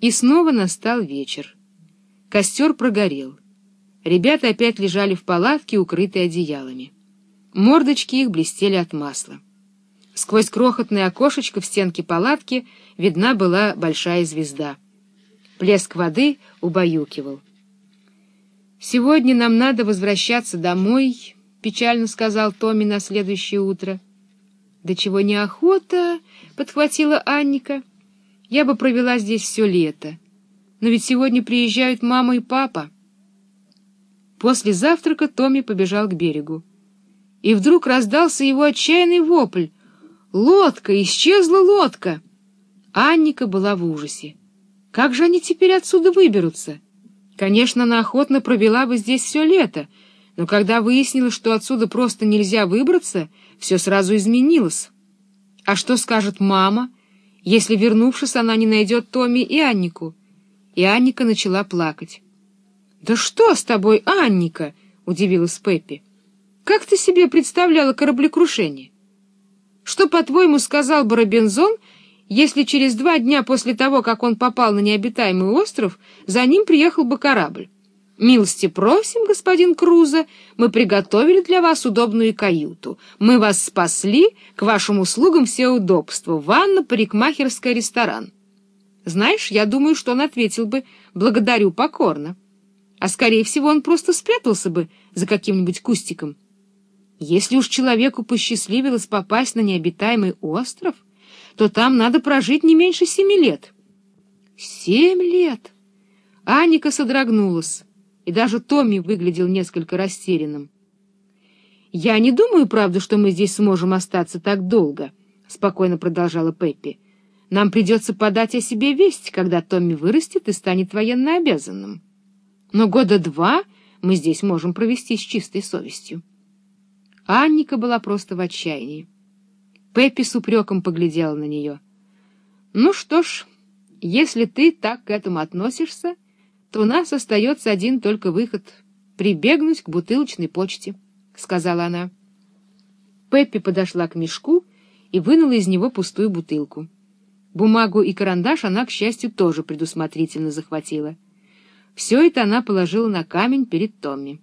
И снова настал вечер. Костер прогорел. Ребята опять лежали в палатке, укрытые одеялами. Мордочки их блестели от масла. Сквозь крохотное окошечко в стенке палатки видна была большая звезда. Плеск воды убаюкивал. «Сегодня нам надо возвращаться домой», — печально сказал Томми на следующее утро. «Да чего неохота», — подхватила Анника. «Я бы провела здесь все лето. Но ведь сегодня приезжают мама и папа». После завтрака Томми побежал к берегу. И вдруг раздался его отчаянный вопль. «Лодка! Исчезла лодка!» Анника была в ужасе. «Как же они теперь отсюда выберутся?» Конечно, она охотно провела бы здесь все лето, но когда выяснилось, что отсюда просто нельзя выбраться, все сразу изменилось. А что скажет мама, если, вернувшись, она не найдет Томми и Аннику? И Анника начала плакать. «Да что с тобой, Анника?» — удивилась Пеппи. «Как ты себе представляла кораблекрушение? Что, по-твоему, сказал бы Робинзон, если через два дня после того, как он попал на необитаемый остров, за ним приехал бы корабль? «Милости просим, господин Крузо, мы приготовили для вас удобную каюту. Мы вас спасли, к вашим услугам все удобства, ванна, парикмахерская, ресторан». Знаешь, я думаю, что он ответил бы «благодарю покорно» а, скорее всего, он просто спрятался бы за каким-нибудь кустиком. Если уж человеку посчастливилось попасть на необитаемый остров, то там надо прожить не меньше семи лет. Семь лет! Аника содрогнулась, и даже Томми выглядел несколько растерянным. «Я не думаю, правда, что мы здесь сможем остаться так долго», — спокойно продолжала Пеппи. «Нам придется подать о себе весть, когда Томми вырастет и станет военно обязанным» но года два мы здесь можем провести с чистой совестью. Анника была просто в отчаянии. Пеппи с упреком поглядела на нее. — Ну что ж, если ты так к этому относишься, то у нас остается один только выход — прибегнуть к бутылочной почте, — сказала она. Пеппи подошла к мешку и вынула из него пустую бутылку. Бумагу и карандаш она, к счастью, тоже предусмотрительно захватила — все это она положила на камень перед Томми.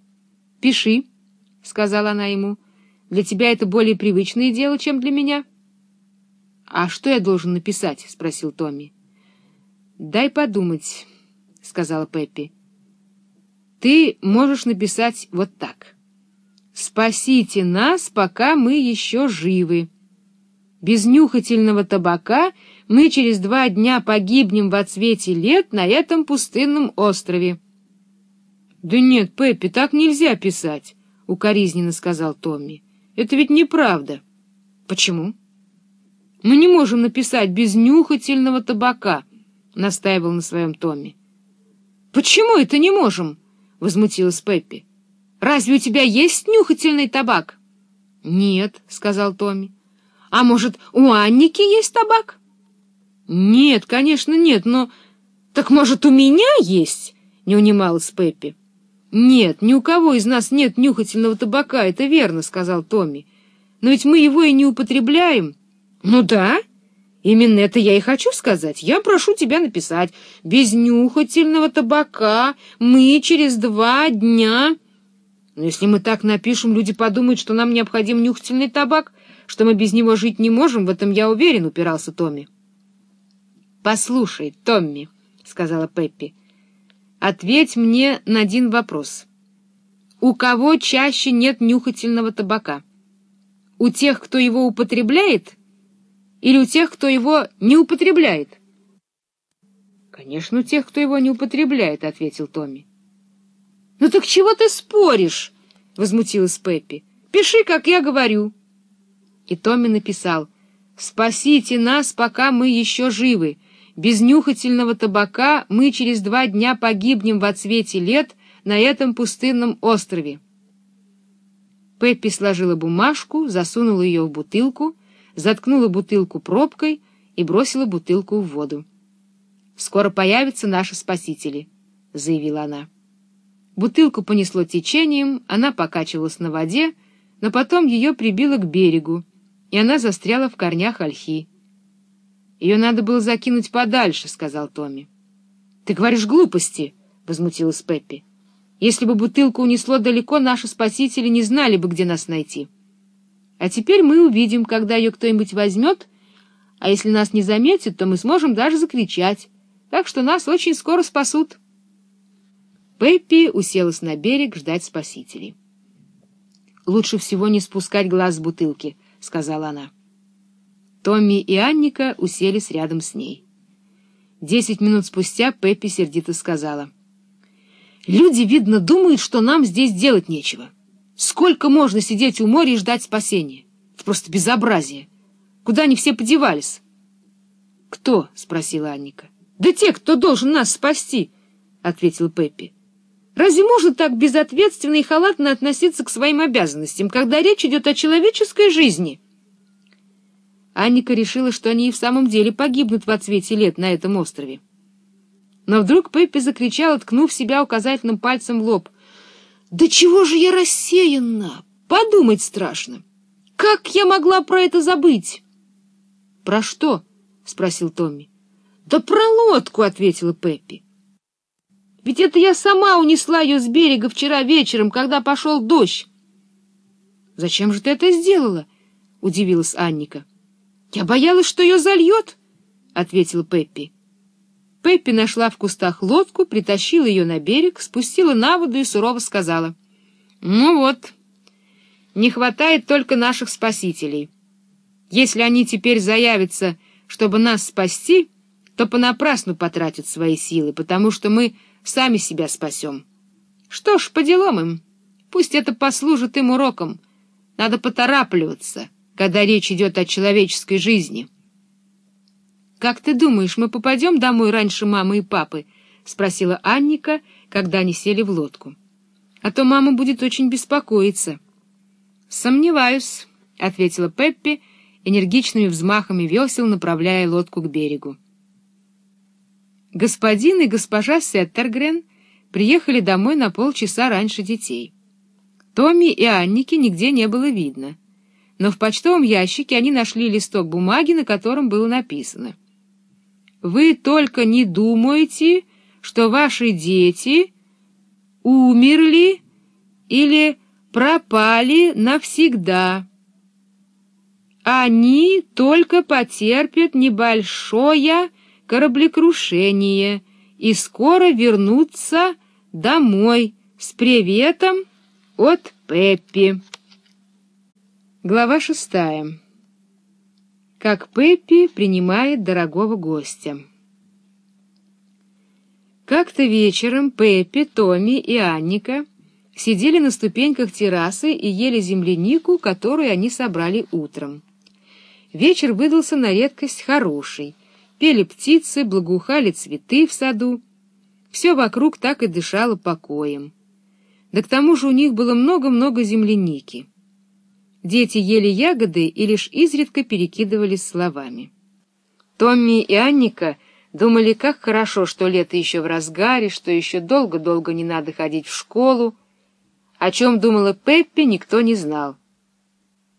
«Пиши», — сказала она ему, — «для тебя это более привычное дело, чем для меня». «А что я должен написать?» — спросил Томми. «Дай подумать», — сказала Пеппи. «Ты можешь написать вот так. «Спасите нас, пока мы еще живы». Без нюхательного табака мы через два дня погибнем в отсвете лет на этом пустынном острове. — Да нет, Пеппи, так нельзя писать, — укоризненно сказал Томми. — Это ведь неправда. — Почему? — Мы не можем написать без нюхательного табака, — настаивал на своем Томми. — Почему это не можем? — возмутилась Пеппи. — Разве у тебя есть нюхательный табак? — Нет, — сказал Томми. А может, у Анники есть табак? Нет, конечно, нет, но... Так, может, у меня есть? Не унималась Пеппи. Нет, ни у кого из нас нет нюхательного табака, это верно, сказал Томми. Но ведь мы его и не употребляем. Ну да, именно это я и хочу сказать. Я прошу тебя написать. Без нюхательного табака мы через два дня... Но если мы так напишем, люди подумают, что нам необходим нюхательный табак, что мы без него жить не можем, в этом я уверен, — упирался Томми. — Послушай, Томми, — сказала Пеппи, — ответь мне на один вопрос. У кого чаще нет нюхательного табака? У тех, кто его употребляет, или у тех, кто его не употребляет? — Конечно, у тех, кто его не употребляет, — ответил Томми. — Ну так чего ты споришь? — возмутилась Пеппи. — Пиши, как я говорю. — и Томми написал «Спасите нас, пока мы еще живы. Без нюхательного табака мы через два дня погибнем в отсвете лет на этом пустынном острове». Пеппи сложила бумажку, засунула ее в бутылку, заткнула бутылку пробкой и бросила бутылку в воду. «Скоро появятся наши спасители», — заявила она. Бутылку понесло течением, она покачивалась на воде, но потом ее прибило к берегу, и она застряла в корнях ольхи. «Ее надо было закинуть подальше», — сказал Томми. «Ты говоришь глупости!» — возмутилась Пеппи. «Если бы бутылку унесло далеко, наши спасители не знали бы, где нас найти. А теперь мы увидим, когда ее кто-нибудь возьмет, а если нас не заметит, то мы сможем даже закричать, так что нас очень скоро спасут». Пеппи уселась на берег ждать спасителей. «Лучше всего не спускать глаз с бутылки», — сказала она. Томми и Анника уселись рядом с ней. Десять минут спустя Пеппи сердито сказала. «Люди, видно, думают, что нам здесь делать нечего. Сколько можно сидеть у моря и ждать спасения? Это просто безобразие. Куда они все подевались?» «Кто?» — спросила Анника. «Да те, кто должен нас спасти», — ответил Пеппи. «Разве можно так безответственно и халатно относиться к своим обязанностям, когда речь идет о человеческой жизни?» Анника решила, что они и в самом деле погибнут в отсвете лет на этом острове. Но вдруг Пеппи закричала, ткнув себя указательным пальцем в лоб. «Да чего же я рассеянна! Подумать страшно! Как я могла про это забыть?» «Про что?» — спросил Томми. «Да про лодку!» — ответила Пеппи. «Ведь это я сама унесла ее с берега вчера вечером, когда пошел дождь!» «Зачем же ты это сделала?» — удивилась Анника. «Я боялась, что ее зальет», — ответила Пеппи. Пеппи нашла в кустах лодку, притащила ее на берег, спустила на воду и сурово сказала. «Ну вот, не хватает только наших спасителей. Если они теперь заявятся, чтобы нас спасти, то понапрасну потратят свои силы, потому что мы сами себя спасем. Что ж, по делам им. Пусть это послужит им уроком. Надо поторапливаться» когда речь идет о человеческой жизни. «Как ты думаешь, мы попадем домой раньше мамы и папы?» — спросила Анника, когда они сели в лодку. «А то мама будет очень беспокоиться». «Сомневаюсь», — ответила Пеппи, энергичными взмахами весел направляя лодку к берегу. Господин и госпожа Сеттергрен приехали домой на полчаса раньше детей. Томми и Анники нигде не было видно но в почтовом ящике они нашли листок бумаги, на котором было написано. «Вы только не думаете, что ваши дети умерли или пропали навсегда. Они только потерпят небольшое кораблекрушение и скоро вернутся домой с приветом от Пеппи». Глава шестая. Как Пеппи принимает дорогого гостя. Как-то вечером Пеппи, Томми и Анника сидели на ступеньках террасы и ели землянику, которую они собрали утром. Вечер выдался на редкость хороший. Пели птицы, благоухали цветы в саду. Все вокруг так и дышало покоем. Да к тому же у них было много-много земляники. Дети ели ягоды и лишь изредка перекидывались словами. Томми и Анника думали, как хорошо, что лето еще в разгаре, что еще долго-долго не надо ходить в школу. О чем думала Пеппи, никто не знал.